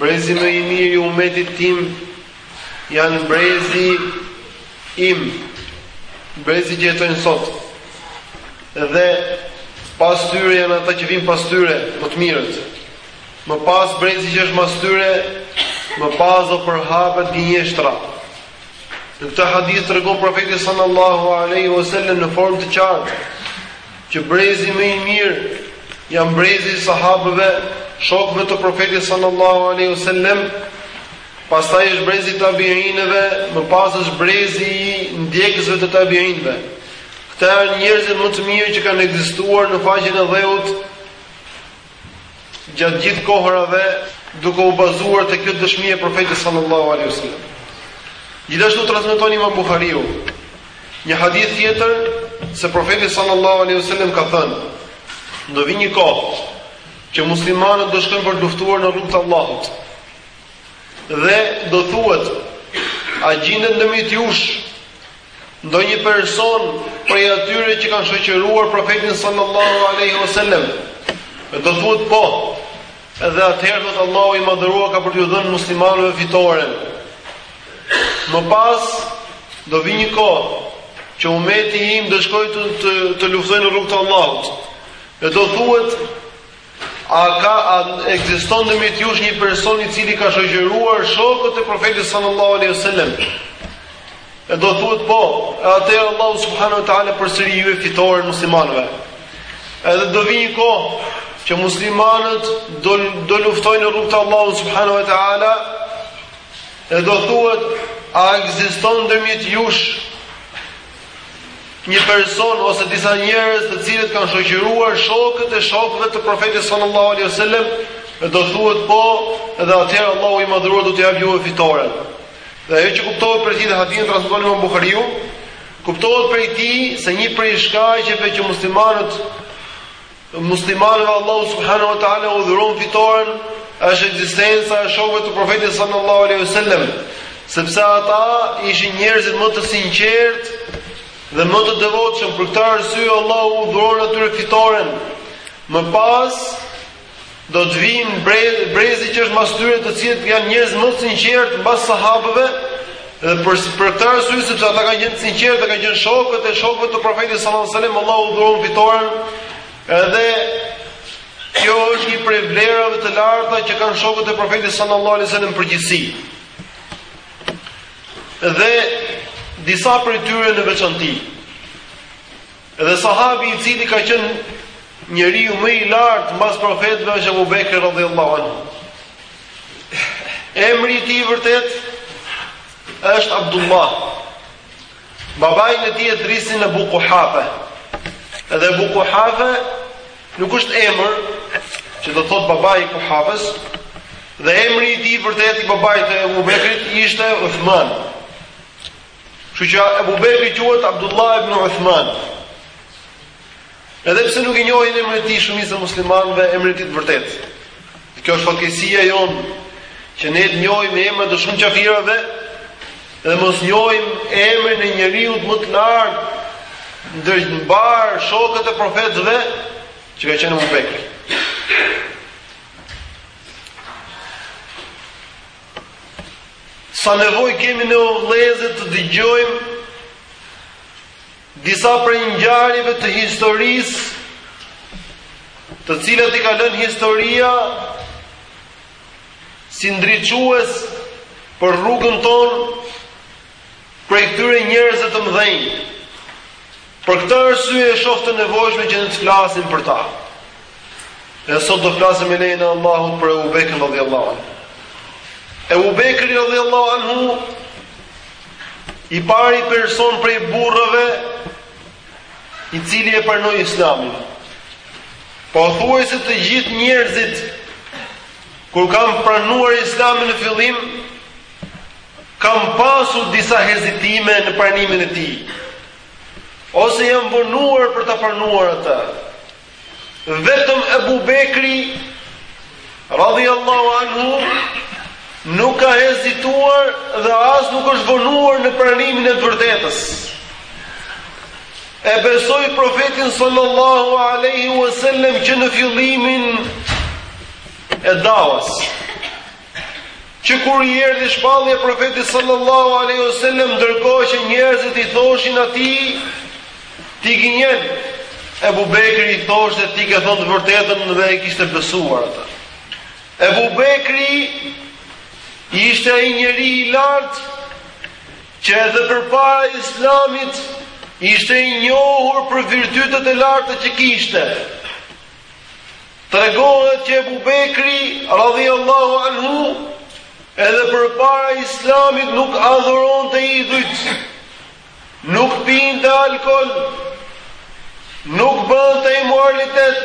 Brezi më i mirë i umetit tim janë brezi im, brezi që jetojnë sot. Dhe pas tyre janë ata që vijnë pas tyre, më të mirët. Më pas brezi që është mas tyre, më pas do përhapet gënjeshtra. Në këtë hadith tregon profeti sallallahu alaihi wasallam në formë të qartë Që brezi më i mirë janë brezi i sahabëve, shokëve të Profetit sallallahu alaihi wasallam, pastaj është brezi i tabiinëve, më pas është brezi i ndjekësve të tabiinëve. Këta janë njerëzit më të mirë që kanë ekzistuar në faqen e dheut gjatë gjithë kohërave duke u bazuar te kjo dëshmi e profetit sallallahu alaihi wasallam. Gjithashtu transmeton Imam Buhariu një hadith tjetër se profeti sallallahu alaihi wasallam ka thënë: "Do vi një kohë që muslimanët do shkojnë për të luftuar në rrugë të Allahut." Dhe do thuhet: "A gjindet ndërmjet jush Ndonjë person prej atyre që kanë shoqëruar Profetin sallallahu alaihi wasallam e do thuhet po. Edhe atëherë thotë Allahu i madhëruar ka për t'ju dhënë muslimanëve fitoren. Më pas do vi një kohë që umeti im do shkojë të të, të luftojë në rrugë të Allahut. Dhe do thuhet A ka, ekziston ndërmjet jush një person i cili ka shoqëruar shokët e Profetit sallallahu alaihi wasallam? E do thuhet po, e atëherë Allahu subhanahu wa taala përsëri ju jep fitoren muslimanëve. Edhe do vijë një kohë që muslimanët do do luftojnë në rrugë të Allahut subhanahu wa taala. E do thuhet a ekziston ndërmjet jush Një person ose disa njerëz të cilët kanë shoqëruar shokët e shokëve të Profetit sallallahu alaihi wasallam, e do thuhet po, dhe atëherë Allahu i madhruar do t'i japë juve fitoren. Dhe ajo që kuptohet prej tij, dhe hadithin e transmeton Imam Buhariu, kuptohet prej tij se një prej shkaqeve që muslimanët Muslimanëve Allahu subhanahu wa taala u dhuron fitoren është ekzistenca e shokëve të Profetit sallallahu alaihi wasallam, sepse ata ishin njerëzit më të sinqertë dhe më të devotshëm për këtë arsye Allahu u dhuron atyre fitoren. Më pas Do të vijnë brezi që është mbas tyre, të cilët janë njerëz më të sinqertë mbas sahabëve, dhe për për këtë arsye sepse ata kanë qenë të sinqertë, kanë qenë shokët e shokëve të profetit sallallahu alajhi wasallam, Allahu u dhuron fitoren. Edhe kjo është një prej vlerave të larta që kanë shokët e profetit sallallahu alajhi wasallam në përgjithësi. Dhe disa prej tyre në veçanti. Dhe sahabi i cili ka qenë njeriu më i lartë mbas profetëve është Abu Bekri radhiyallahu anhu. Emri i tij i vërtet është Abdullah. Babain e tij e thërrisnin Ebu Kuhafe. Edhe Ebu Kuhafe nuk është emër që do thotë babai i Kuhafes, dhe emri i tij i vërtetë i babait të Abu Bekrit ishte Uthman. Kështu që Abu Bekri quhet Abdullah ibn Uthman. Edhe pse nuk e njohin emrin e tij shumica e muslimanëve, emrin e tij të vërtetë. Kjo është fatkeqësia jonë që ne të njohim emrat e shumë kafirëve dhe mos njohim emrin e njeriut më të lartë ndër mbarë shokët e profetëve që ka qenë Abu Bekri. Sa nevojë kemi ne o vëllezër të dëgjojmë disa prej ngjarjeve të historisë të cilat i ka lënë historia si ndriçues për rrugën tonë prej këtyre njerëzve të mëdhenj. Për këtë arsye e shoh të nevojshme që ne të flasim për ta. E sot do flasim me lejen e Allahut për Abu Bekrin radhiyallahu anhu. Abu Bekri radhiyallahu anhu i pari person prej burrëve i cili e pranoi Islamin. Pothuajse të gjithë njerëzit kur kanë pranuar Islamin në fillim kanë pasur disa hezitime në pranimin e tij. ose janë vonuar për ta pranuar atë. Vetëm Abu Bekri radhiyallahu anhu nuk ka hezituar dhe as nuk është vonuar në pranimin e të vërtetës. E besoi profetin sallallahu alaihi wasallam që në fillimin e dawës. Që kur i erdhi shpallja profetit sallallahu alaihi wasallam ndërkohë që njerëzit i thoshin atij ti gënjen Ebu Bekri i thoshte ti ke thënë të vërtetën dhe e kishte besuar atë Ebu Bekri ishte ai njeri i lartë që edhe përpara islamit ishte i njohur për virtytet e larta që kishte Tregohet që Ebu Bekri, radhiyallahu anhu, edhe përpara Islamit nuk adhuronte idhujt, nuk pinte alkool, nuk bënte imoralitet,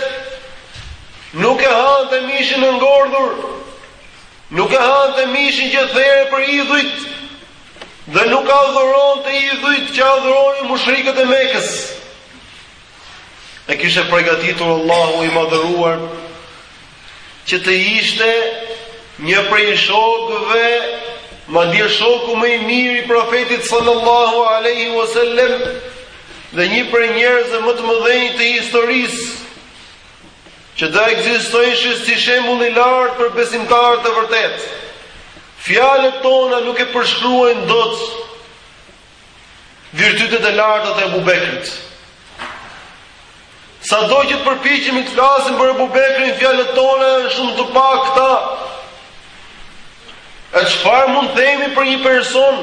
nuk e hante mishin e ngordhur, nuk e hante mishin që therej për idhujt, dhe nuk adhuronte idhujt që adhuronin mushrikët e Mekës. E kishte përgatitur Allahu i Madhëruar që të ishte një prej shokëve, madje shoku më i mirë i Profetit sallallahu alaihi wasallam dhe një prej njerëzve më të mëdhenj të historisë që do ekzistojë si shembull i lartë për besimtarët e vërtetë. Fjalët tona nuk e përshkruajnë dot Virtytet e larta të Ebu Bekrit. Sado që të përpiqemi të flasim për Ebu Bekrin, fjalët tona janë shumë të pakta. E çfarë mund themi për një person,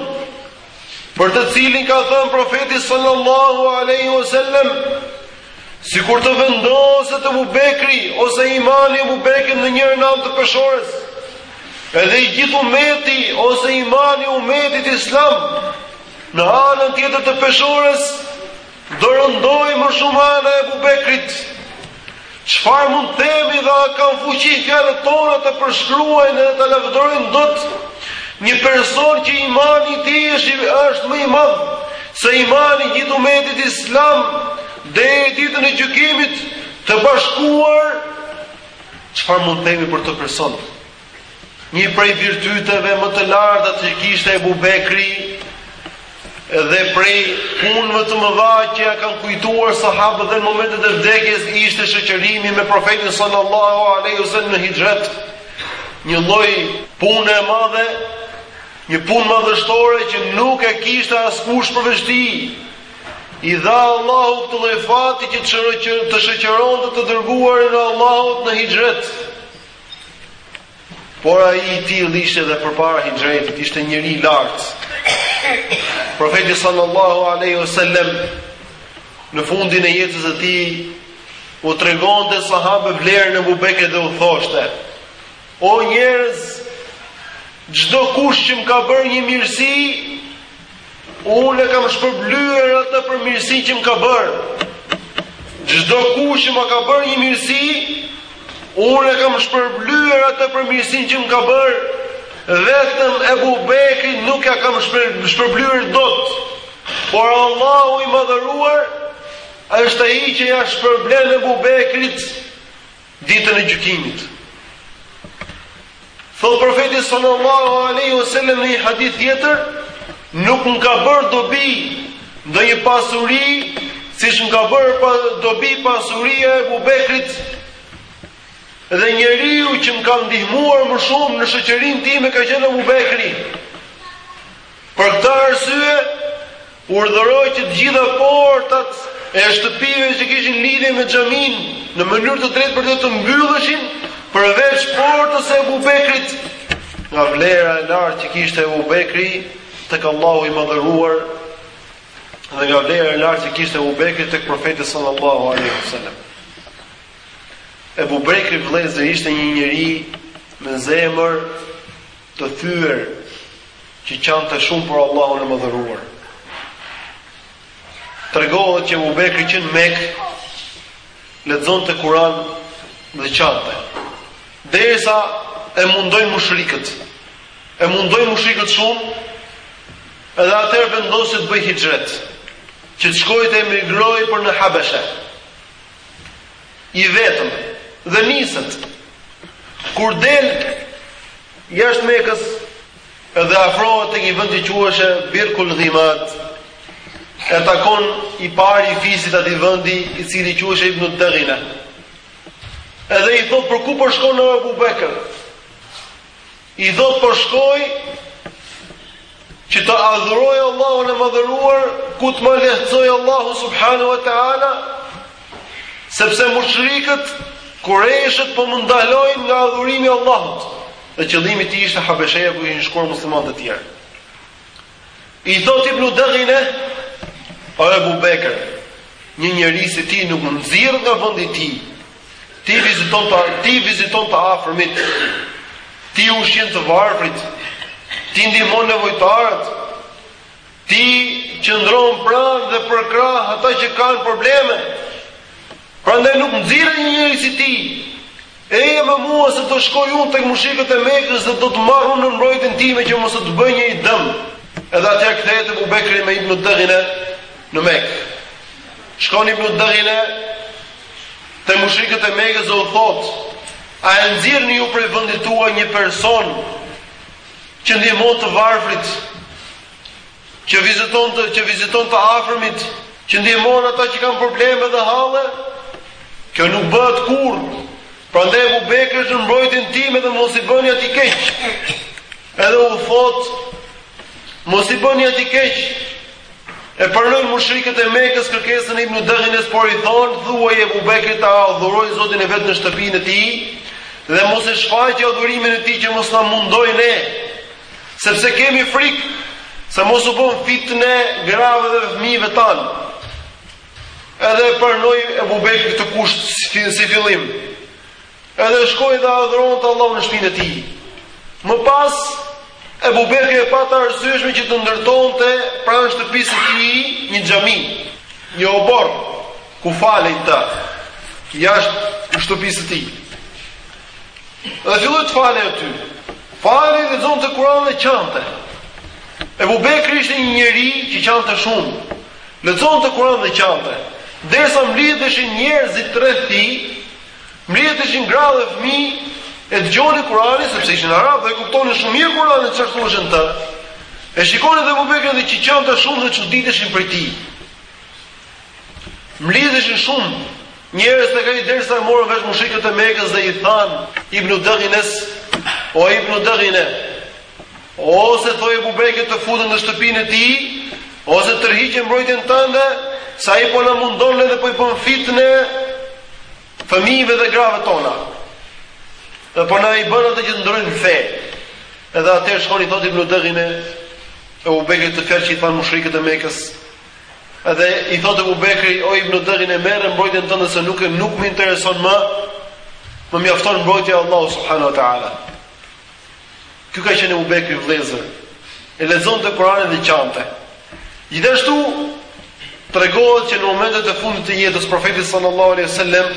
për të cilin ka thënë Profeti sallallahu aleyhi wa sallem, Sikur të vendoset Ebu Bekri ose imani i Ebu Bekrit në njërën anë të peshores, edhe i gjithë umeti ose imani i umetit islam në anën tjetër të peshores, do rëndojë më shumë ana e Ebu Bekrit. Çfarë mund themi dhe a kanë fuqi fjalët tona ta përshkruajnë edhe ta lavdërojnë dot një person që imani i tij është më i madh Se imani i gjithë umetit islam deri ditën e gjykimit të bashkuar, çfarë mund të themi për këtë person? Një prej virtyteve më të larta që kishte Ebu Bekri dhe prej punëve të mëdha që ia kanë kujtuar sahabët edhe në momentet e vdekjes ishte shoqërimi me profetin sallallahu aleyhu sallam në hixhret, një lloj pune e madhe Një punë madhështore që nuk e kishte askush përveç tij. I dha Allahu këtë lloj fati që të shoqëronte të dërguarin e Allahut në hixhret. Por ai i tillë ishte edhe përpara hixhretit, ishte njeri i lartë. Profeti sallallahu alaihi wasallam në fundin e jetës së tij u tregonte sahabëve vlerën e Ebu Bekrit dhe u thoshte: O njerëz, çdo kush që më ka bërë një mirësi, unë e kam shpërblyer atë për mirësinë që më ka bërë. Çdo kush që më ka bërë një mirësi, unë e kam shpërblyer atë për mirësinë që më ka bërë. Vetëm Ebu Bekrit nuk ja kam shpërblyer dot. Por Allahu i madhëruar është ai që ja shpërblen Ebu Bekrit Ditën e Gjykimit. Thot profeti sallallahu alaihi wasallam në një hadith tjetër, nuk më ka bërë dobi ndonjë pasuri, siç më ka bërë pa dobi pasuria e Abu Bekrit. Dhe njeriu që më ka ndihmuar më shumë në shoqërinë time ka qenë Abu Bekri. Për këtë arsye, urdhëroi që të gjitha portat e shtëpive që kishin lidhje me xhaminë në mënyrë të drejtpërdrejtë të mbylleshin, përveç portës së Abu Bekrit, nga vlera e lartë që kishte Abu Bekri tek Allahu i Madhëruar dhe nga vlera e lartë që kishte Abu Bekri tek Profeti sallallahu alaihi wasallam. Abu Bekri vëllezër ishte një njeri me zemër Të thyer që qante shumë për Allahun e Madhëruar. Tregohet që Abu Bekri që në Mekë lexonte Kur'an dhe qante. Derisa e mundojnë mushrikët. E mundojnë mushrikët shumë. Edhe atëherë vendosi të bëj hixhret, që të shkojë të emigrojë për në Habeshe. i vetëm dhe niset kur del jashtë Mekës dhe afrohet tek një vend që quheshe Birkul Dhimat e takon i pari i fisit atij vendi i cili quheshe Ibn Daghina edhe i thot për ku po shkon Abu Bekr I thot po shkoj që të adhuroj Allahun e madhëruar, ku të ma lehtësojë Allahu subhanahu ue ta'ala, sepse mushrikët, kurejshët po më ndalojnë nga adhurimi i Allahut, dhe qëllimi i tij ishte Habesheja ku kishin shkuar muslimanët e tjerë. I thotë Ibn Daghine, O Ebu Bekër, një njeri si ti nuk nxirret nga vendi i tij, ti viziton të, ti viziton të afërmit, ti ushqen të varfrit, ti ndihmon nevojtarët, ti qëndron pranë dhe përkrah ata që kanë probleme, prandaj nuk nxirret një njeri si ti, Eja me mua se do shkoj unë tek mushrikët e Mekës dhe do të marr unë në mbrojtjen time që mos të të bëjë njeri dëm. Edhe atëherë kthehet Ebu Bekri me Ibn Daghina në Mekë. Shkon Ibn Daghina te mushrikët e Mekës dhe u thotë: A e nxirrni ju prej vendit tuaj një person që ndihmon të varfrit? që viziton të që viziton të afërmit, që ndihmon ata që kanë probleme dhe halle. Kjo nuk bëhet kurrë. Prandaj Abu Bekri është në mbrojtjen time dhe mos i bëni atë keq. Edhe u thotë mos i bëni atij keq. E pranojnë mushrikët e Mekës kërkesën e Ibn Daghinës por i thonë thuaji Abu Bekrit ta adhurojë Zotin e vet në shtëpinë e tij dhe mos e shfaqë adhurimin e tij që mos na mundojë ne Sepse kemi frikë se mos u bën fitne grave dhe fëmijëve tanë. Edhe e pranoi Abu Bekri këtë kusht si fillim. Edhe shkoi dhe adhuronte Allahun në shpinën e tij. Më pas Ebu Bekri e pa të arsyeshme që të ndërtonte pranë shtëpisë së tij një xhami, një oborr, ku falej, jashtë shtëpisë së tij. Dhe filloi të falej aty. Falej, lexonte Kuran dhe qante. Ebu Bekri ishte një njeri që qante shumë. Lexonte Kuran dhe qante. Derisa mblidheshin njerëzit rreth tij, mblidheshin gra dhe fëmijë, e dëgjonin Kuranin, sepse ishin arabë dhe e kuptonin shumë mirë Kuranin çfarë thoshte. E shikonin dhe Ebu Bekrin që qante shumë dhe çuditeshin prej tij. Mblidheshin shumë, Njerëz tek ai derisa e morën vesh mushrikët e Mekës dhe i thanë Ibn Daghines, o Ibn Daghine, ose thuaji Abu Bekrit të futet në shtëpinë e tij, ose tërhiqe mbrojtjen tënde, se ai po na mundon edhe po i bën fitne fëmijëve dhe grave tona. Dhe po na i bën ata që të ndrrojnë fe. Edhe atëherë shkon i thotë Ibn Daghine Ebu Bekrit fjalët që i thanë mushrikët e Mekës, Dhe i thotë Abu Bekri, o Ibn Daghine merre mbrojtjen tënde se nuk nuk më intereson më. Më mjafton mbrojtja e Allahut subhanahu wa taala. Ky ka qenë Abu Bekri vëllezër. E lexonte Kur'anin dhe qante. Gjithashtu tregohet që në momentet e fundit të jetës së profetit sallallahu alaihi wasallam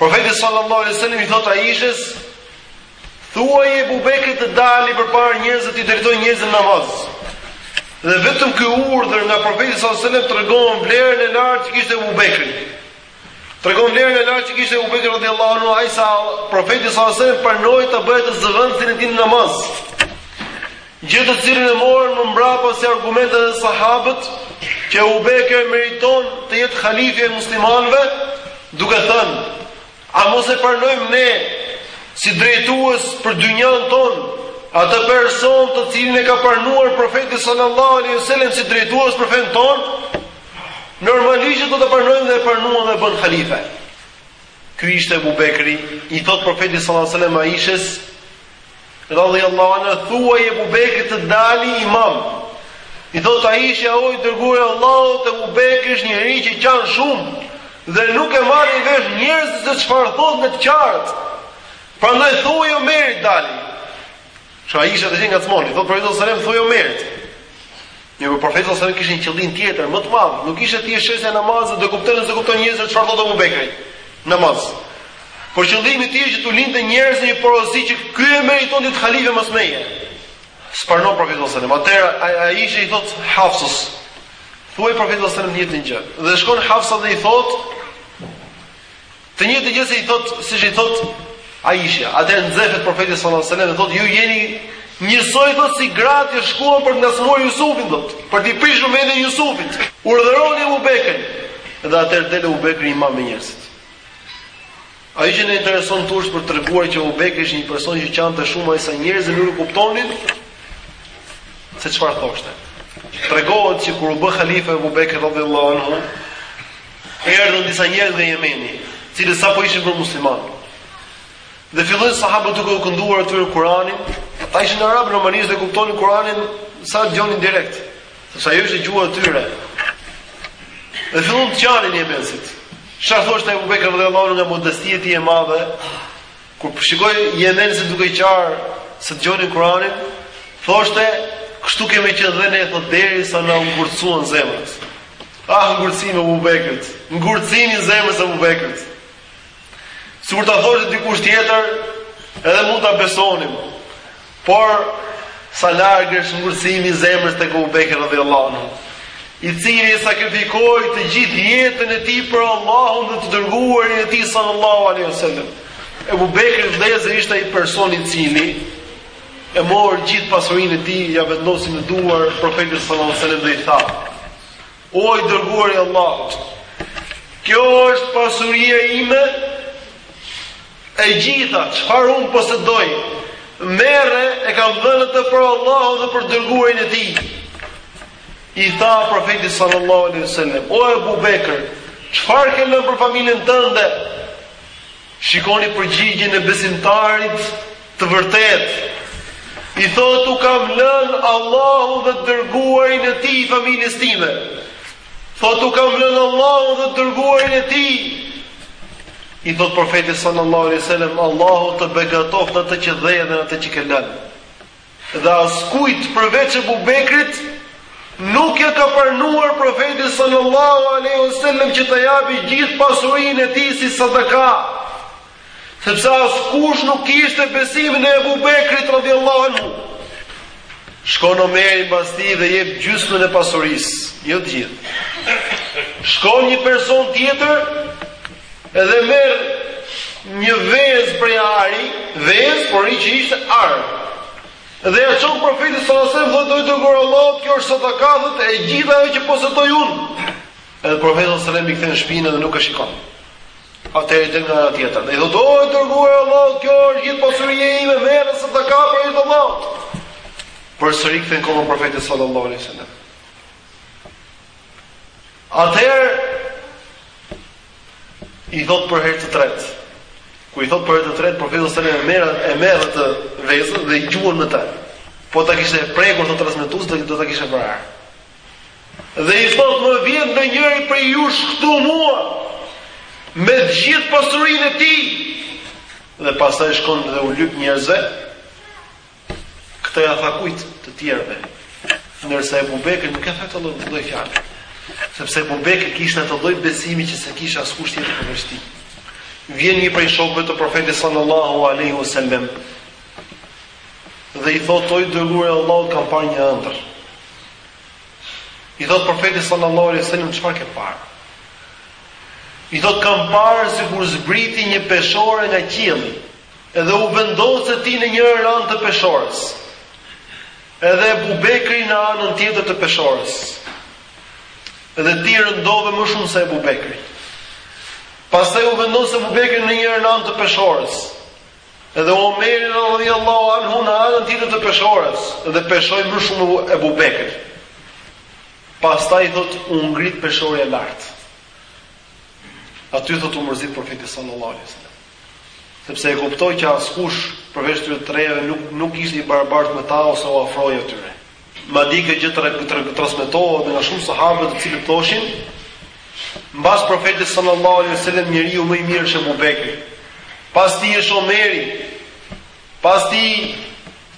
profeti sallallahu alaihi wasallam i thotë Aishës Thuaji Ebu Bekrit të dali përpara njerëzve t'i drejtojë njerëzit në namaz. Dhe vetëm ky urdhër nga profeti sallallahu alajhi wasallam tregon vlerën e lartë që kishte Ebu Bekri. Tregon vlerën e lartë që kishte Ebu Bekri radhiyallahu anhu, aq sa profeti sallallahu alajhi wasallam pranoi ta bënte zëvendësin e tij në namaz. Gjë të cilën e morën më mbrapa si argument edhe sahabët që Ebu Bekri meriton të jetë halifja i muslimanëve, duke thënë A mos e pranojmë ne si drejtues për dynjan tonë atë person të cilin e ka pranuar profeti sallallahu alaihi wasallam si drejtues për fen ton normalisht do ta pranojmë dhe e pranuam dhe bën halife ky ishte Abu Bekri i thot profeti sallallahu alaihi wasallam Aishës Radhiyallahu anha thuaj Ebu Bekrit të dali imam. I thotë Aisha o i dërguar i Allahut Ebu Bekri është njeri që qan shumë dhe nuk e marrin vesh njerëzit se çfarë thotë me të qarët. Prandaj thuaj Omerit të dali. Sa Aisha të qenë nga Cmoni, thotë profeti sallallahu alajhi wasallam thuaj Omerit. Mirëpo Profeti sallallahu alajhi wasallam kishte një qëllim tjetër, më të madh, nuk ishte thjesht çështja e namazit, do kuptojnë ose s'kuptojnë njerëzit çfarë thotë Abu Bekri në namaz. Por qëllimi i tij ishte që t'u linte njerëzve një porosi që ky e meriton të jetë halife mbas meje. S'pranoi Profeti sallallahu alajhi wasallam. Atëherë Aishja i thotë Hafsës. Thuaj Profetit sallallahu alajhi wasallam të njëjtën gjë. Dhe shkon Hafsa dhe i thotë Të njëjtën gjë siç i thot, siç i thot Aisha. Atëherë nxehet profeti sallallahu alajhi wasallam dhe thotë ju jeni njësoj thot si gratë që shkuan për të ngacmuar Jusufin thot, për t'i prishur mendjen Jusufit. Urdhëroni Abu Bekrin. Dhe atëherë del Abu Bekri imam me njerëzit. Ai që na intereson është për të treguar që Abu Bekri ishte një person që qante shumë aq sa njerëzit nuk e kuptonin se çfarë thoshte. Tregohet se kur u bë halife Abu Bekri radhiyallahu anhu, Erdhën disa njerëz nga Jemeni, të cilët sapo ishin bërë muslimanë. Dhe fillojnë sahabët duke u kënduar atyre Kur'anin. Ata ishin arabë normalisht dhe e kuptonin Kur'anin sa e dëgjonin direkt, sepse ajo ishte gjuha e tyre. Dhe filluan të qanin jemensit. Çfarë thoshte Abu Bekr radhiyallahu anhu nga modestia e tij e madhe? Kur po shikonte jemenësit duke qarë se dëgjonin Kur'anin, thoshte, kështu kemi qenë dhe ne thotë derisa na u ngurcuan zemrat. Ah ngurcimi i Abu Bekrit, ngurcimi i zemrës së Abu Bekrit. Sikur ta thoshte dikush tjetër, edhe mund ta besonim. Por, sa larg është ngurtësimi i zemrës tek Abu Bekri radhiyallahu anhu, i cili e sakrifikoi të gjithë jetën e tij për Allahun dhe të dërguarin e tij sallallahu alaihi wasallam. Abu Bekri vëllezër ishte ai person i cili e mori gjithë pasurinë e tij, ja vendosi në duar profetit sallallahu alaihi wasallam dhe i tha: O i dërguari i Allahut, kjo është pasuria ime E gjitha, çfarë unë posedoj, merre e kam dhënë atë për Allahun dhe për të dërguarin e tij. I tha profeti sallallahu alaihi wasallam, o Abu Bekr, çfarë ke lënë për familjen tënde? Shikoni përgjigjen e besimtarit të vërtetë. I thotë, u kam lënë Allahun dhe të dërguarin e tij familjes time. Thotë, T'u kam lënë Allahun dhe të dërguarin e tij. I thotë profeti sallallahu alaihi wasallam, Allahu të begatoftë në atë që dhe edhe në atë që ke lënë. Dhe askujt përveç Ebu Bekrit nuk ia ka pranuar profeti sallallahu alaihi wasallam që ta japi gjithë pasurinë e tij si sadaka. Sepse askush nuk kishte besimin e Ebu Bekrit radhiyallahu anhu. Shkon Omeri mbas tij dhe jep gjysmën e pasurisë, jo të gjithë. Shkon një person tjetër edhe merr një vezë prej ari, vezë floriri që ishte ar. Dhe ja çon profetit sallallahu alajhi wasallam dhe thotë o i dërguar i Allahut kjo është sadaka, është e gjitha ajo që posedoj unë. Edhe profeti sallallahu alajhi wasallam i kthen shpinën dhe nuk e shikon. Atëherë del nga ana tjetër. Dhe i thotë: "O i dërguar i Allahut, kjo është gjithë pasuria ime, merre sadaka për hir të Allahut." Përsëri kthen kokën profeti sallallahu alajhi wasallam. Atëherë i thotë për herë të tretë. Kur i thotë për herë të tretë profeti sallallahu alajhi wasallam, e merr atë vezën dhe i gjuan me të. Po ta kishte prekur thotë transmetuesi do ta kishte vrarë. Dhe i thotë, më vjen ndonjëri prej jush këtu mua, me gjithë pasurinë e tij, dhe pastaj shkon dhe u lyp njerëzve, këtë ja tha kujt, të tjerëve, ndërsa Ebu Bekrit nuk ja tha atë lloj, atë lloj fjale, sepse Ebu Bekri kishte atë lloj besimi që s'e kishte askush tjetër përveç tij. Vjen një prej shokëve të profetit sallallahu aleyhi wa sallam, dhe i thotë, o i dërguar i Allahut, kam parë një ëndërr, I thotë profeti sallallahu alaihi wasallam çfarë ke parë? I thotë kam parë sikur zbriti një peshore nga qielli, edhe u vendose ti në njërën anë të peshores. Edhe Ebu Bekri në anën tjetër të peshores. Edhe ti rëndove më shumë se Ebu Bekri. Pastaj u vendos Ebu Bekri në njërën anë të peshores. Edhe Omeri radhiyallahu anhu në anën tjetër të peshores dhe peshoi më shumë Ebu Bekri. Pastaj thot u ngrit peshorja lart. Aty thot u mërzit profeti sallallahu alaihi wasallam. Sepse e kuptoi që askush përveç atyre të treve nuk nuk ishte i barabartë me ta ose u afrohej atyre. Madje kjo gjë transmetohet edhe nga shumë sahabë të cilët thoshin mbas profetit sallallahu alaihi wasallam njeriu më i mirë është Ebu Bekri. Pas tij është Omeri. Pas tij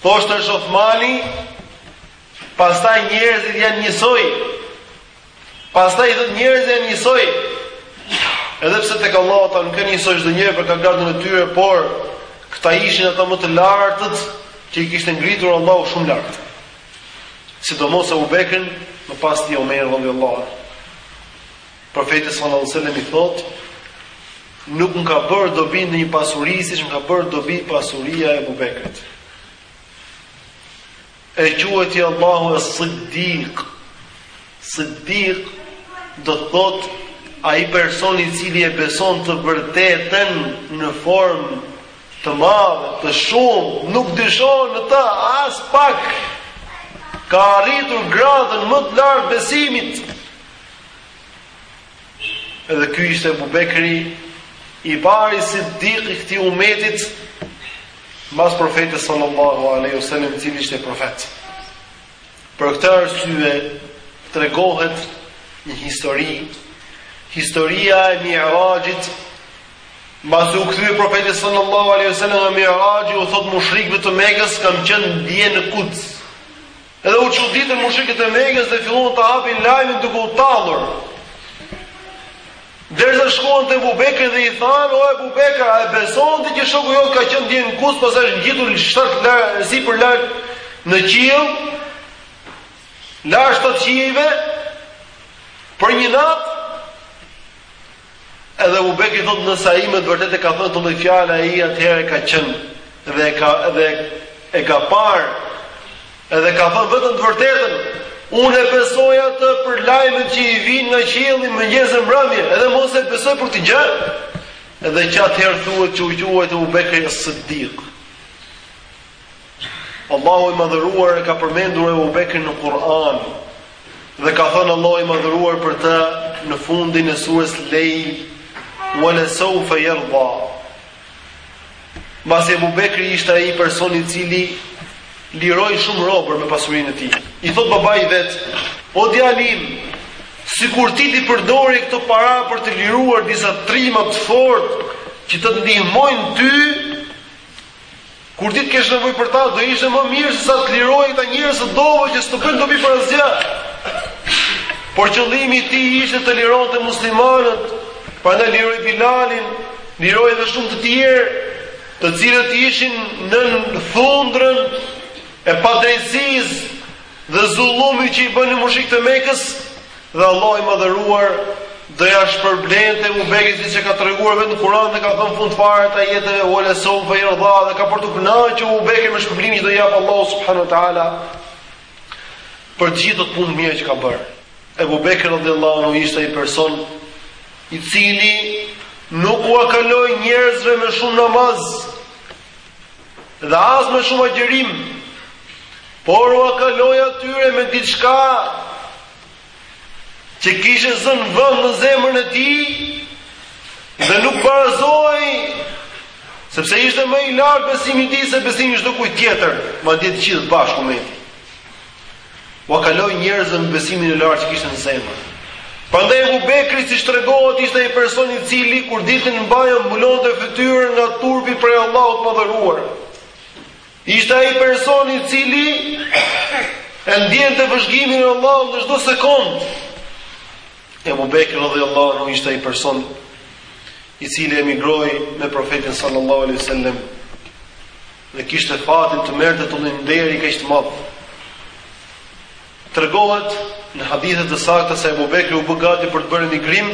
thoshte është Othmani. Pastaj njerëzit janë njësoj. Pastaj thotë njerëzit janë njësoj. Edhe pse tek Allahu ata nuk janë njësoj çdo njeri ka gradën e tyre, por këta ishin ata më të lartët që i kishte ngritur Allahu shumë lart. Sidomos Abu Bekrin, më pas tij Omer radhiyallahu anhu. Profeti sallallahu alaihi wasallam i thotë nuk më ka bërë dobi ndonjë pasuri siç më ka bërë dobi pasuria e Abu Bekrit. E quajti Allahu Es-Siddiq. Siddiq do të thotë ai person i cili e beson të vërtetën në formë të madhe, të shumë, nuk dyshon në të as pak. Ka arritur gradën më të lartë të besimit. Edhe ky ishte Ebu Bekri, i pari siddik i këtij umetit, mbas profetit sallallahu aleyhi u sallam, cili ishte profet. Për këtë arsye, tregohet një histori, historia e Miraxhit, mbasi u kthye profeti sallallahu aleyhi u sallam, nga Miraxhi u thotë mushrikëve të Mekës, kam qenë dje në Kuds, Edhe u çuditën mushrikët e Mekës dhe filluan ta hapin lajmin duke u tallur. Derisa shkuan te Abu Bekri dhe i thanë, "O Abu Bekr, a e beson ti që shoku jot ka qenë dje në Kuds, pastaj është ngjitur në shtat lart, sipër lart në qiell?" Lart shtatë qiejve për një natë Edhe Abu Bekri thotë nëse ai me të vërtetë e ka thënë këtë lloj fjale ai atëherë ka qenë dhe e ka dhe e ka parë edhe ka thënë vetëm të vërtetën. Unë e besoj atë për lajmet që i vijnë nga qielli mëngjes e mbrëmje, edhe mos e besoj për këtë gjë. Edhe që atëherë thuhet që u quajt Abu Bekri as-Siddiq. Allahu i madhëruar e ka përmendur Abu Bekrin në Kur'an dhe ka thënë Allahu i madhëruar për të në fundin e sures Lejl wala sawfa yarda Mbasi Abu Bekri ishte ai person i cili liroi shumë robër me pasurinë e tij. I thotë babai i vet, "O djali im, sikur ti t'i përdorje këto para për të liruar disa trima të fortë që të ndihmojnë ty, Kur ti të kesh nevojë për ta, do ishte më mirë se sa të liroje këta njerëz të dobët që s'të bëjnë dobi për asgjë. Por qëllimi i tij ishte të lironte muslimanët, prandaj liroi Bilalin, liroi edhe shumë të tjerë, të cilët ishin nën thundrën e padrejtësisë dhe zullumit që i bënin mushrikët të Mekës, Dhe Allahu i Madhëruar do ja shpërblente Ebu Bekrin siç e ka treguar vetë në Kur'an dhe ka thënë fund fare të ajeteve wa lasawfa yardha dhe ka për t'u kënaqur Ebu Bekri me shpërblimin që do i jap Allahu subhanahu wa taala për të gjithë ato punë të mira që ka bërë. Ebu Bekri radhiyallahu anhu ishte ai person i cili nuk ua kaloi njerëzve me shumë namaz dhe as me shumë agjërim, por ua kaloi atyre me diçka që kishte zënë vend në zemrën e tij dhe nuk u barazua sepse ishte më i lartë besimi i tij se besimi i çdo kujt tjetër, madje të gjithë bashkë me tij. Ua kaloi njerëzve me besimin e lartë që kishte në zemër. Prandaj Abu Bekri siç tregohet ishte ai person i cili kur dilte në banjë mbulonte fytyrën nga turpi prej Allahut të madhëruar. Ishte ai person i cili e ndjente vëzhgimin e Allahut në çdo sekond. Ebu Bekri radhiyallahu anhu ishte ai person i cili emigroi me profetin sallallahu alaihi wasallam dhe kishte fatin të merrte këtë nder kaq të madh. Tregohet në hadithe të sakta se Abu Bekri u bë gati për të bërë emigrim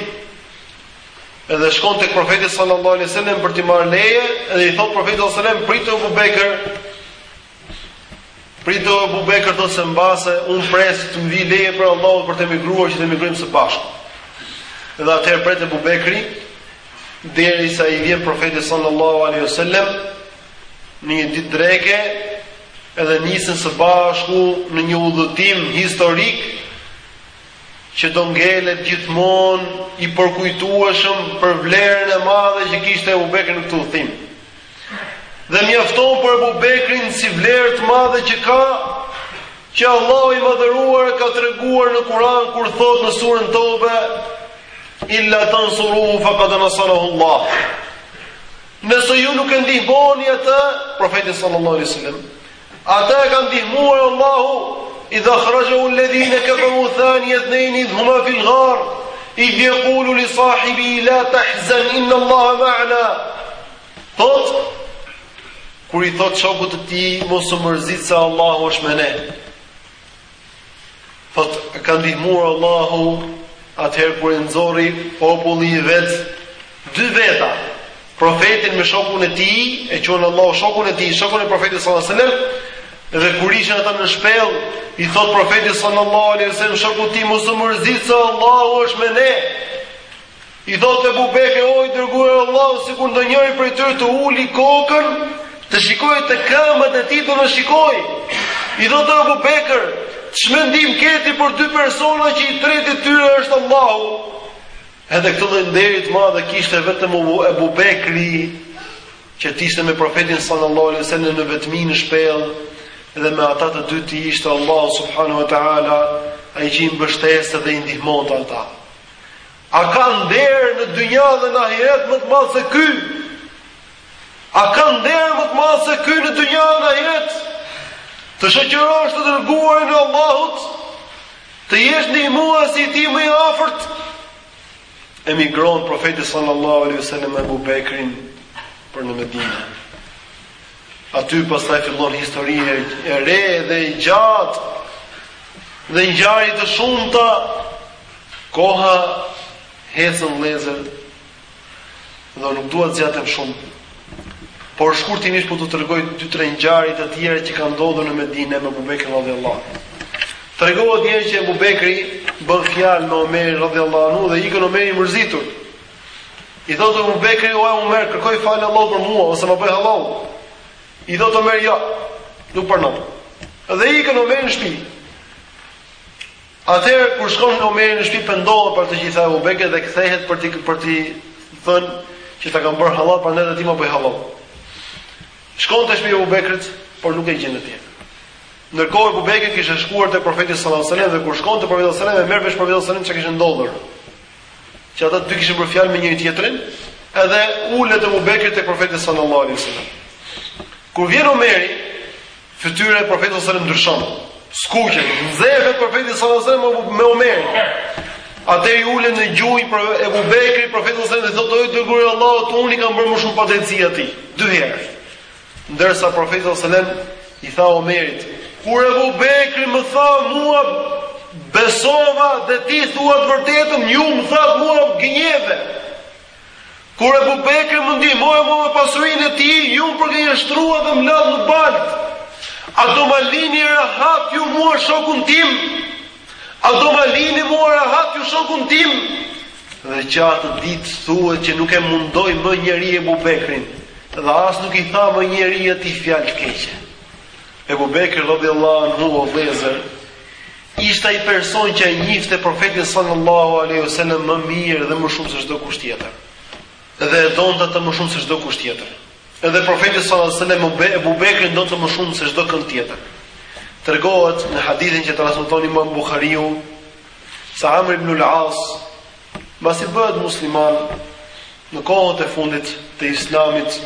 Edhe shkon tek profeti sallallahu alaihi wasallam për të marrë leje, edhe i thot profeti sallallahu alaihi wasallam, "Prit o Abu Bekër, prit o Abu Bekër thotë se mbase, un pres të më vi leje prej Allahut për të emigruar që të emigrojmë së bashku." Edhe atëherë pret Abu Bekri derisa i vjen profeti sallallahu alaihi wasallam në një ditë dreke, edhe nisën së bashku në një udhëtim historik që do ngelet gjithmonë i përkujtueshëm për vlerën e madhe që kishte Abu Bekri në këtë udhëtim. Dhe mjafton për Abu Bekrin si vlerë të madhe që ka që Allahu i madhëruar ka treguar në Kur'an kur thot në surën tobe illa tensuruhu fa kad nesarahu Allah nëse ju nuk e ndihmoni atë profetin sallallahu alaihi sallam Atë e ka ndihmuar Allahu idh akhrajehu ledhine keferu thanije thnejni idh huma fil gari idh jekulu li sahibihi la tahzen inne Allahe ma'na thot kur i thot shokut të tij mos u mërzit se Allahu është me ne Thot e ka ndihmuar Allahu atëherë kur e nxorri populli i vet dy veta, profetin me shokun e tij, e quan Allahu shokun e tij, shokun e profetit sallallahu alajhi wasallam, dhe kur ishin ata në shpellë, i thot profeti sallallahu alajhi wasallam shokut të tij mos u mërzit se Allahu është me ne. I thotë Ebu Bekri, o i dërguari i Allahut, sikur ndonjëri prej tyre të uli kokën, të shikojë te këmbët e tij do të na shikojë. I thotë Ebu Bekër, ç'mendim ke ti për dy persona që i treti i tyre është Allahu. Edhe këtë lloj nderi të madh e kishte vetëm Ebu Bekri që të ishte me profetin sallallahu alaihi wasallam në vetmi në shpellë dhe me ata të dy të ishte Allahu subhanahu wa taala ai që i mbështeste dhe i ndihmonte ata. A ka nder në dynja dhe në ahiret më të madh se ky? A ka nder më të madh se ky në dynja dhe në ahiret? Të shoqërosh të dërguarin e Allahut, të jesh ndihmuesi i tij më i afërt. Emigron profeti sallallahu alaihi wasallam me Abu Bekrin për në Medinë. Aty pastaj fillon historia e re dhe e gjatë dhe ngjarje të shumta Koha ecën vëllezër dhe nuk dua të zgjatem shumë. Por shkurtimisht po t'ju tregoj dy tre ngjarje të tjera që kanë ndodhur në Medinë me Abu Bekrin radhiyallahu anhu. Tregohet një herë që Abu Bekri bën fjalë me Omerin radhiyallahu anhu dhe ikën Omeri i mërzitur. I thotë Abu Bekri, "O Omer, kërkoji falje Allahut për mua ose më bëj hallall." I thotë Omer, "Jo, nuk pranoj." Dhe ikën Omeri në shtëpi. Atëherë kur shkon Omeri në shtëpi pendohet për atë që i tha Abu Bekrit dhe kthehet për të për t'i thënë që ta kam bërë hallall, prandaj edhe ti më bëj hallall. Shkon te shtëpia e Abu Bekrit, por nuk e gjen atje. Ndërkohë Abu Bekri kishte shkuar te profeti sallallahu alajhi wasallam dhe kur shkon te profeti sallallahu alajhi wasallam e merr vesh profeti sallallahu alajhi wasallam çka kishte ndodhur. Që ata dy kishin bërë fjalë me njëri tjetrin, edhe ulet Abu Bekri te profeti sallallahu alajhi wasallam. Kur vjen Omeri, Fytyra e Profetit sallallahu alajhi wasallam ndryshon. Skuqet, nxehet Profeti sallallahu alajhi wasallam me Omerin. Atëherë i ulet në gjunjë Ebu Bekri Profetit sallallahu alajhi wasallam e thotë: "O i dërguar i Allahut, unë i kam bërë më shumë padrejtësi atij." Dy herë. Ndërsa Profeti sallallahu alajhi wasallam i tha Omerit: "Kur Ebu Bekri më tha mua besova dhe ti thua të vërtetën, ju më thatë mua gënjeve." Kur Ebu Bekri më ndihmoi mua me pasurinë e tij, ju më përgënjeshtruat dhe më latë në baltë. A do ma lini rehat ju mua shokun tim? A do ma lini mua rehat ju shokun tim? Dhe që atë ditë thuhet që nuk e mundoi më njeri Ebu Bekrin, dhe as nuk i tha më njeri atij fjalë të keqe. Ebu Bekri, radhiyallahu anhu, o vëllezër Ishte ai person që e njihte profetin sallallahu alaihi wasallam më mirë dhe më shumë se çdo kush tjetër. Dhe e donte atë më shumë se çdo kush tjetër. Edhe profeti sallallahu alaihi wasallam Abu Bekrin e donte më shumë se çdo kënd tjetër. Tregohet në hadithin që transmeton Imam Buhariu se Amr ibn al-As pasi bëhet musliman në kohët e fundit të Islamit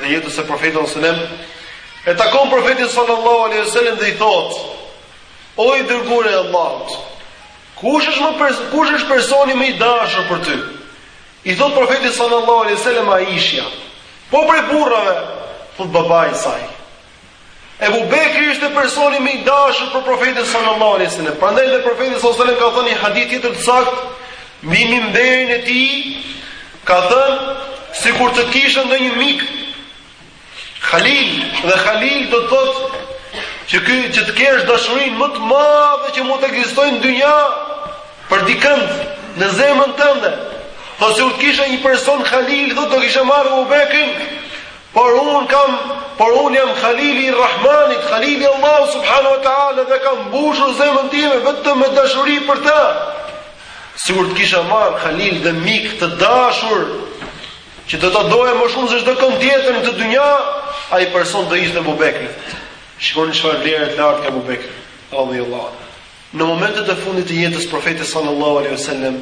dhe jetës së profetit sallallahu alaihi wasallam e takon profetin sallallahu alaihi wasallam dhe i thotë O i dërguari i Allahut, kush është më pers kush është personi më i dashur për ty? I thot profeti sallallahu alaihi wasallam Aisha, po prej burrave, thot babai i saj. Ebu Bekri ishte personi më i dashur për profetin sallallahu alaihi wasallam. Prandaj dhe profeti sallallahu alaihi wasallam ka thënë në një hadith tjetër të saktë, mbi mimberin e tij, ka thënë sikur të kisha ndonjë mik Khalil dhe Khalil do të thotë që ki që të kesh dashurinë më të madhe që mund të ekzistojë në dynja për dikënd në zemrën tënde. Thotë sikur të kisha një person Khalil, thotë do kisha marrë Abu Bekrin, por unë kam, por unë jam Khalili i Rahmanit, Khalili i Allahut subhanahu wa ta'ala dhe kam mbushur zemrën time vetëm me dashuri për të. Sikur të kisha marrë Khalil dhe mik të dashur, që do ta doja më shumë se çdo kënd tjetër në këtë dynja, ai person do ishte Abu Bekri. Shikoni çfarë vlere të lartë ka Abu Bekri, radhiyallahu anhu. Në momentet e fundit të jetës profetit sallallahu alaihi wasallam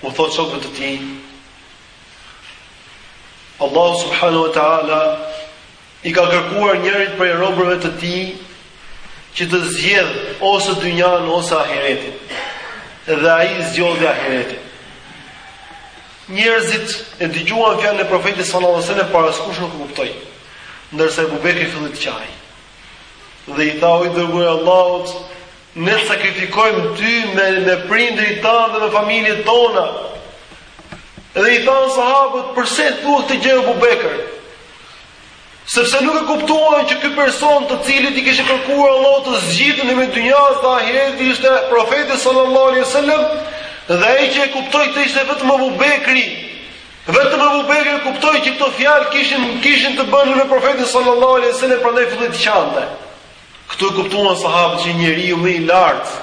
u thot shokëve të tij Allahu subhanahu wa taala I ka kërkuar njërit prej robërve të tij që të zgjedh ose dynjan ose ahiretin. Dhe ai zgjodhi ahiretin. Njerëzit e dëgjuan fjalën e profetit sallallahu alajhi wasallam por askush nuk e kuptoi. Ndërsa Abu Bekri filloi të qajë. Dhe i tha o i dërguar i Allahut, ne sakrifikojmë ty me me prindërit tanë dhe me familjen tonë. Dhe i thanë sahabët, përse thua këtë gjë Abu Bekr? Sepse nuk e kuptuan që ky person të cilit i kishte kërkuar Allahu të zgjidhte mes dynjasë dhe ahiretit ishte profeti sallallahu alaihi wasallam dhe ai që e kuptoi këtë ishte vetëm Abu Bekri. Vetëm Abu Bekri kuptoi që këto fjalë kishin kishin të bënin me profetin sallallahu alaihi wasallam prandaj filloi të qante. Këtu e kuptuan sahabët që njeriu më i lartë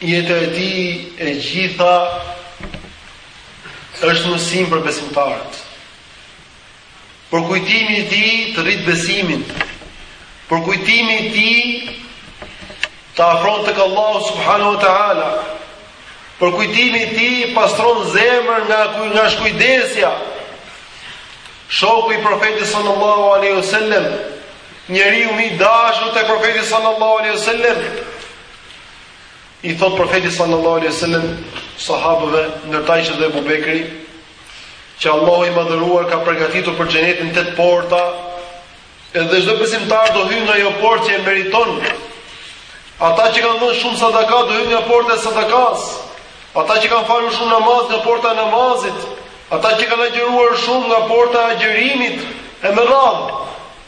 Jeta e tij e gjitha është mësim për besimtarët. Përkujtimi i tij të rrit besimin. Përkujtimi i tij të afron tek Allahu subhanahu wa taala. Përkujtimi i tij pastron zemrën nga nga shkujdesja. Shoku i profetit sallallahu alaihi wasallam, njeriu më i dashur te profeti sallallahu alaihi wasallam, I thotë profeti sallallahu alaihi wasallam sahabëve ndër ta qe dhe Ebu Bekri që Allahu i madhëruar ka përgatitur për xhenetin tetë porta edhe çdo besimtar do hyjë nga ajo portë që e meriton. Ata që kanë dhënë shumë sadaka do hyjnë nga porta e sadakasë. Ata që kanë falur shumë namaz nga porta e namazit, ata që kanë agjëruar shumë nga porta e agjërimit e me radhë.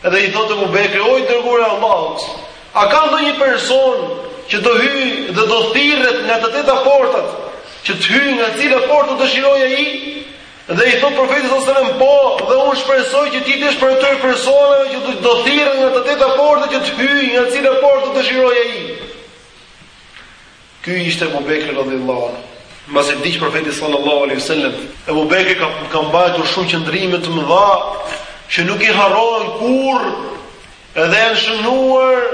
Edhe i thotë Abu Bekri, o i dërguar i Allahut, A ka ndonjë person që do hyjë dhe do thirret nga të teta portat, që të hyjë nga cila portë të dëshirojë ai? Dhe i thotë profeti sallallahu alajhi wasallam, po, dhe unë shpresoj që ti të jesh prej atyre personave që do thirret nga të teta portat që të hyjë nga cila portë të dëshirojë ai. Ky ishte Ebu Bekri radhiyallahu anhu. Mbasi vdiq Profeti sallallahu alaihi wasallam, Ebu Bekri ka ka mbajtur shumë qëndrime të mëdha që nuk i harrohen kurrë, edhe janë shënuar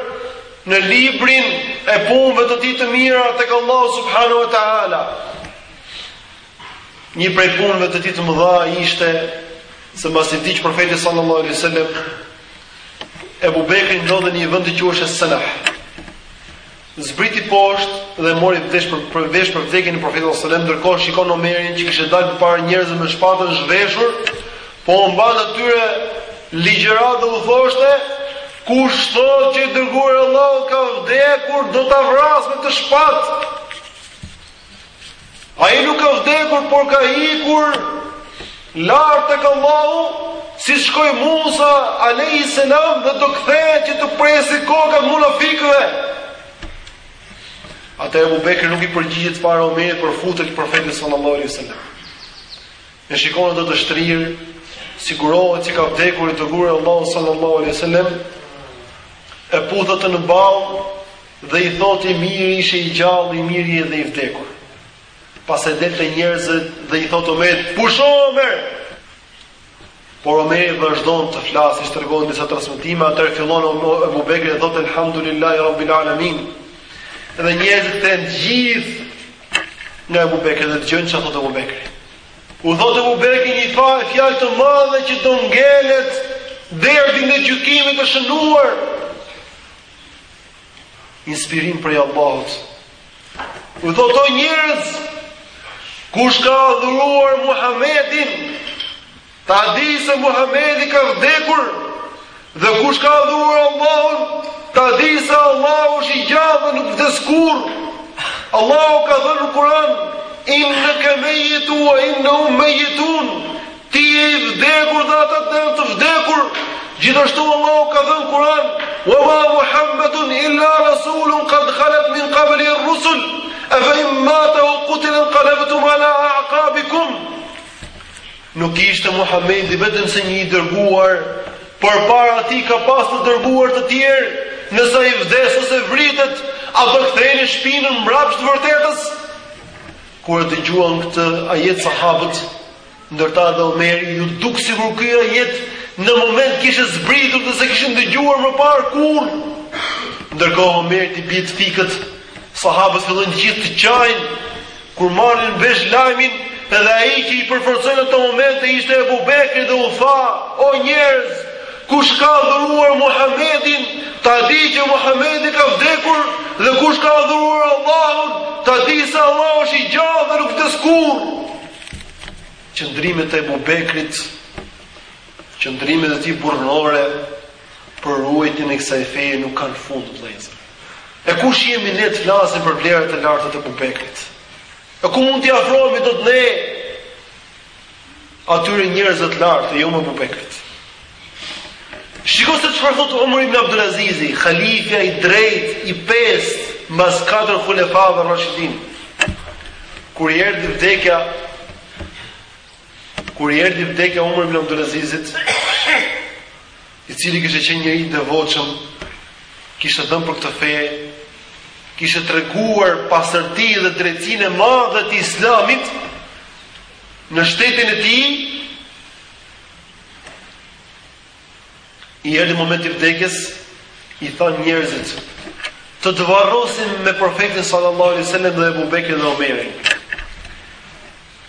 në librin e punëve të tij të mira tek Allahu subhanahu wa taala. Një prej punëve të tij të mëdha ishte se mbasi vdiq Profeti sallallahu alaihi wasallam, Ebu Bekri ndodhi në një vend të quhesh Sunh. Zbriti poshtë dhe mori vesh për për vesh për vdekjen e Profetit sallallahu alajhi wasallam, ndërkohë shikon Omerin që kishte dalë përpara njerëzve me shpatën zhveshur, po u mbante atyre ligjërat dhe u thoshte, kush thotë që i dërguari i Allahut ka vdekur, do ta vras me këtë shpatë. Ai nuk ka vdekur, por ka ikur lart tek Allahu, si shkoi Musa alayhi salam dhe do kthehet që të presi kokat munafikëve. Atëherë Ebu Bekri nuk i përgjigjet fare Omerit por futet te profeti sallallahu alaihi wasallam. E shikon atë të shtrirë, sigurohet se ka vdekur i dërguari i Allahut sallallahu alaihi wasallam, e puth atë në ballë, Dhe i thotë i mirë ishe i gjallë, i mirë edhe i vdekur. Pastaj del te njerëzit dhe i thotë Omerit, pusho Omer! Por Omeri vazhdon të flasë, siç tregojnë disa transmetime, atëherë fillon Ebu Bekri dhe thotë, Elhamdulillahi Rabbil Alamin. Dhe njerëzit venë të gjithë nga Ebu Bekri dhe dëgjojnë ça thotë Ebu Bekri. U thotë Ebu Bekri një fa fjalë të madhe që do ngelet deri ditën e gjykimit e shënuar, Inspirim prej Allahut. U thotë njerëz, kush ka adhuruar Muhamedin, ta dijë se Muhamedi ka vdekur dhe kush ka adhuruar Allahun, ta dijë se Allahu është i gjallë dhe nuk vdes kurrë. Allahu ka thënë në Kur'an, "Innaka mayyitun wa innahum mayyitun." Ti je i vdekur dhe ata janë të vdekur, gjithashtu Allahu ka thënë në Kur'an, "Wa ma Muhammedun illa rasulun qad khalat min qablihi ar-rusul, afa in mata aw qutila inqalabtum ala a'qabikum." Nuk ishte Muhammedi vetëm se një i dërguar, përpara tij ka pas të dërguar të tjerë, nëse ai vdes ose vritet, a do t'ia ktheni shpinën mbrapsht së vërtetës? Kur e dëgjuan këtë ajet sahabët, Ndër ta dhe Omeri, iu duk sikur ky ajet në atë moment kishte zbritur dhe s'e kishin dëgjuar më parë kurrë. Ndërkohë Omerit i bie të fikët, sahabët fillojnë të gjithë të qajnë kur marrin vesh lajmin, edhe ai që i përforcoi në ato momente ishte Abu Bekri dhe u tha: "O njerëz, kush ka adhuruar Muhamedin, ta dijë që Muhamedi ka vdekur dhe kush ka adhuruar Allahun, ta dijë se Allahu është i gjallë dhe nuk vdes kurrë." Qëndrimet e Ebu Bekrit, qëndrimet e tij burrërore për ruajtjen e kësaj feje nuk kanë fund vëllezër. E kush jemi ne të flasim për vlerat e larta të Ebu Bekrit? E ku mund t'i afrohemi dot ne atyre njerëzve të lartë, jo më Ebu Bekrit? Shiko se çfarë thotë Omar ibn Abdul Azizi, halifja i drejtë i pestë mbas katër hulefave rashidin. Kur i erdhi vdekja kur i erdhi vdekja Omar ibn Abdul Azizit, i cili kishte qenë njeri i devotshëm, kishte dhënë për këtë fe, kishte treguar pastërti dhe drejtësinë e madhe të Islamit në shtetin e tij, I erdhi momenti i vdekjes, i thanë njerëzit, të të varrosim me profetin sallallahu alaihi wasallam dhe Abu Bekrin dhe Omerin.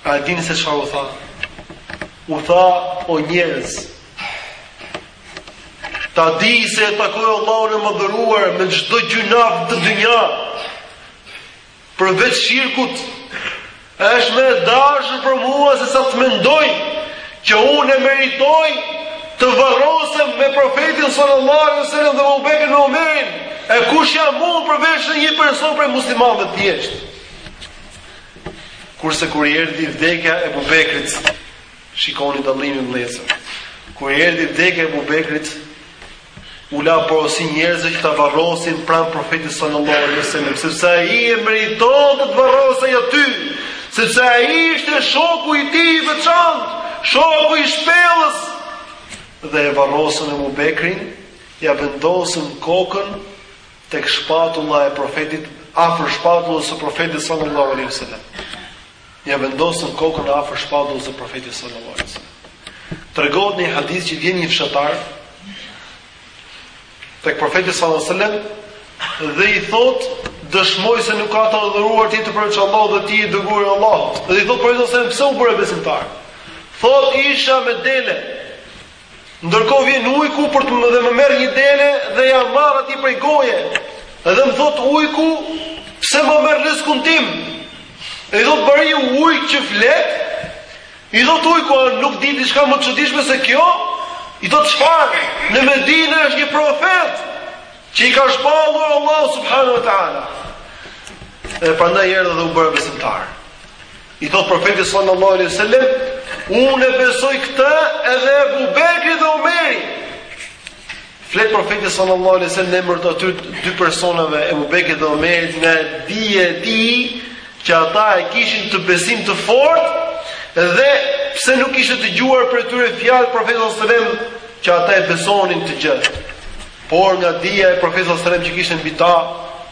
A dini se çfarë u tha? U tha o njerëz, ta dija se e takoj Allahun e madhëruar me çdo gjynah të dynjasë. Përveç shirkut, është më e dashur për mua se sa të mendoj që unë e meritoj të varrosem me profetin sallallahu alaihi wasallam dhe Abu Bekrin dhe Omerin. E kush jam unë përveç se një person prej muslimanëve të thjeshtë? Kurse kur i erdhi vdekja Ebu Bekrit, Shikoni dallimin vëllezër. Kur i erdhi vdekja Abu Bekrit, u la porosi njerëzve që ta varrosin pranë profetit sallallahu alaihi wasallam, sepse ai e meritonte të varrosej aty, sepse ai ishte shoku i tij i veçantë, shoku i shpellës. Dhe e varrosën Abu Bekrin, ia vendosën kokën tek shpatulla e profetit, afër shpatullës së profetit sallallahu alaihi wasallam. Ia vendosën kokën afër shpatullës së Profetit sallallahu alaihi wasallam. Tregohet në një hadith që vjen një fshatar tek Profeti sallallahu alaihi wasallam dhe i thotë dëshmoj se nuk ka të adhuruar tjetër përveç Allahut dhe ti je i dërguari i Allahut. Dhe i thotë Profeti sallallahu alaihi wasallam pse u bëre besimtar? Thotë isha me dele. Ndërkohë vjen ujku për të më dhe më merr një dele dhe ia marr atij prej goje. Edhe më thotë ujku, pse ma merr rrizkun tim? I thotë bariu ujk që flet. I thotë ujku, a nuk di diçka më të çuditshme se kjo? I thotë çfarë? Në Medinë është një profet që i ka shpallur Allahu subhanahu wa taala. E prandaj erdha dhe u bëra besimtar. I thotë profeti sallallahu alaihi wasallam, unë e besoj këtë edhe Abu Bekri dhe Omeri. Flet profeti sallallahu alaihi wasallam në emër të atyre dy personave, Abu Bekrit dhe Omerit, nga dija e tij që ata e kishin atë besim të fortë edhe pse nuk kishte dëgjuar prej tyre fjalë profeti sallallahu alaihi wasallam që ata e besonin këtë gjë. Por nga dija e Profetit sallallahu alajhi wasallam që kishte mbi ta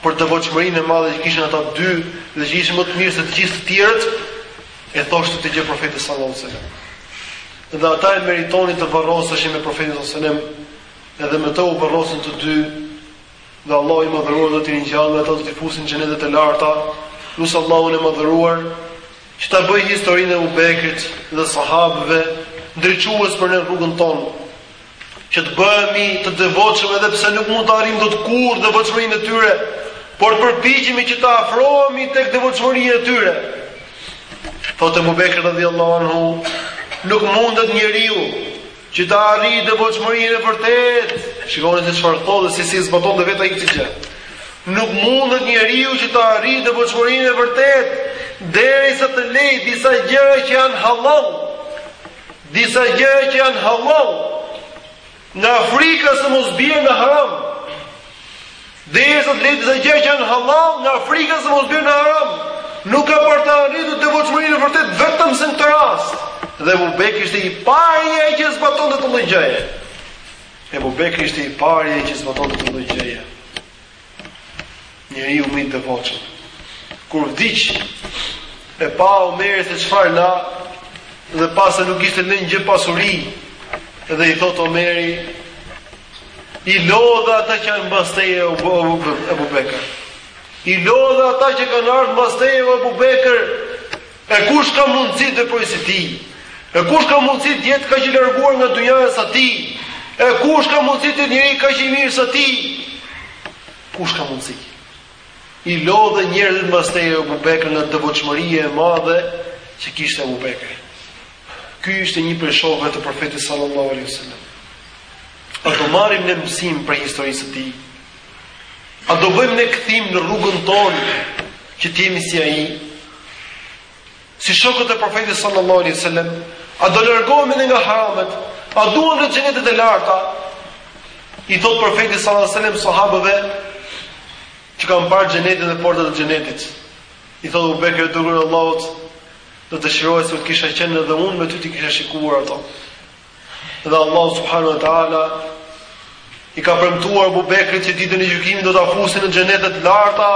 për devotshmërinë e madhe që kishin ata të dy dhe që ishin më të mirë se të gjithë të tjerët, e thoshte këtë gjë profeti sallallahu alajhi wasallam. Dhe ata e meritonin të varroseshin me profetin sallallahu alajhi wasallam, edhe me të u varrosën të dy. Dhe Allahu i madhëruar do t'i ringjallë ata do t'i fusë në xhenetet e larta. Lus Allahun e madhëruar që ta bëjë historinë e Ebu Bekrit dhe sahabëve ndriçuese për ne, rrugën tonë. që të bëhemi të devotshëm edhe pse nuk mund ta arrijmë dot kurrë devotshmërinë e tyre, por përpiqemi që të afrohemi tek devotshmëria e tyre. Thotë Abu Bekr radhiyallahu anhu, nuk mundet njeriu që ta arrijë devotshmërinë e vërtetë. Shikoni se çfarë thotë dhe se si e zbaton dhe vetë ai këtë gjë. Nuk mundet njeriu që ta arrijë devotshmërinë e vërtetë derisa të lërë disa gjëra që janë halal. Disa gjëra që janë halal nga frika se mos bie në haram. Derisa të lërë disa gjëra që janë halal nga frika se mos bie në haram. Nuk ka për ta arritur devotshmërinë e vërtetë vetëmse në këtë rast. Dhe Abu Bekri ishte i pari ai që zbatonte këtë lloj gjëje. Abu Bekri ishte i pari ai që zbatonte këtë lloj gjëje. Njeriun më të devotshëm. Kur vdiq e pa Omeri se çfarë la dhe pa se nuk kishte lënë gjë pasuri dhe i thot Omeri i lodhe ata që janë mbas teje o Abu Bekr. I lodhe ata që kanë ardhur mbas teje o Abu Bekr. E kush ka mundësi të veprojë si ti? E kush ka mundësi të jetë kaq i larguar nga dynjaja sa ti? E kush ka mundësi të jetë njeri kaq i mirë sa ti? Kush ka mundësi? I lodhe njerëzit mbas teje Abu Bekr nga devotshmëria e madhe që kishte Abu Bekri. Ky ishte një prej shokëve të Profetit sallallahu alaihi wasallam. A do marrim ne mësim prej historisë së tij? A do bëjmë ne kthim në rrugën tonë që të jemi si ai? Si shokët e Profetit sallallahu alaihi wasallam, a do largohemi ne nga haramet? A duam ne xhenetet e larta? I thot Profeti sallallahu alaihi wasallam sahabëve që kam parë xhenetin dhe portat e xhenetit. I thot Abu Bekri i Dërguar i Allahut, do dëshiroja që të kisha qenë edhe unë me ty t'i kisha shikuar ato. Dhe Allahu subhanahu wa taala i ka premtuar Abu Bekrit që ditën e gjykimit do ta fusë në xhenetet e larta,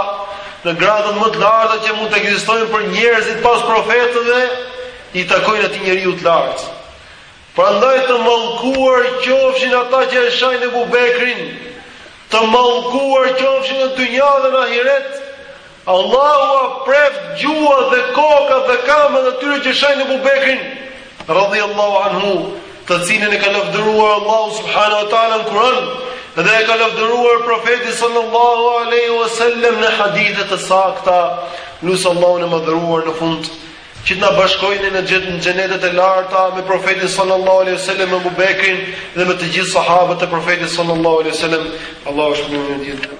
në gradat më të larta që mund të ekzistojnë për njerëzit pas profetëve, i takojnë atij njeriu të lartë. Prandaj të mallkuar qofshin ata që e shajnë Abu Bekrin, Të mallkuar qofshin në dynja dhe në ahiret. Allahu ua preftë gjuhët dhe kokat dhe kambët e atyre që shajnë Abu Bekrin, radhi Allahu anhu, të cilin e ka lëvdëruar Allahu subhanu wa ta'ala në kuran, dhe e ka lëvdëruar Profeti sallallahu aleyhi wa sallam në hadithe të sakta, lus Allahun e madhëruar në fund, Që të na bashkojë ne në xhenetet e larta me profetin sallallahu alaihi wasallam me Abu Bekrin dhe me të gjithë sahabët e profetit sallallahu alaihi wasallam. Allahu shpëton në ditë.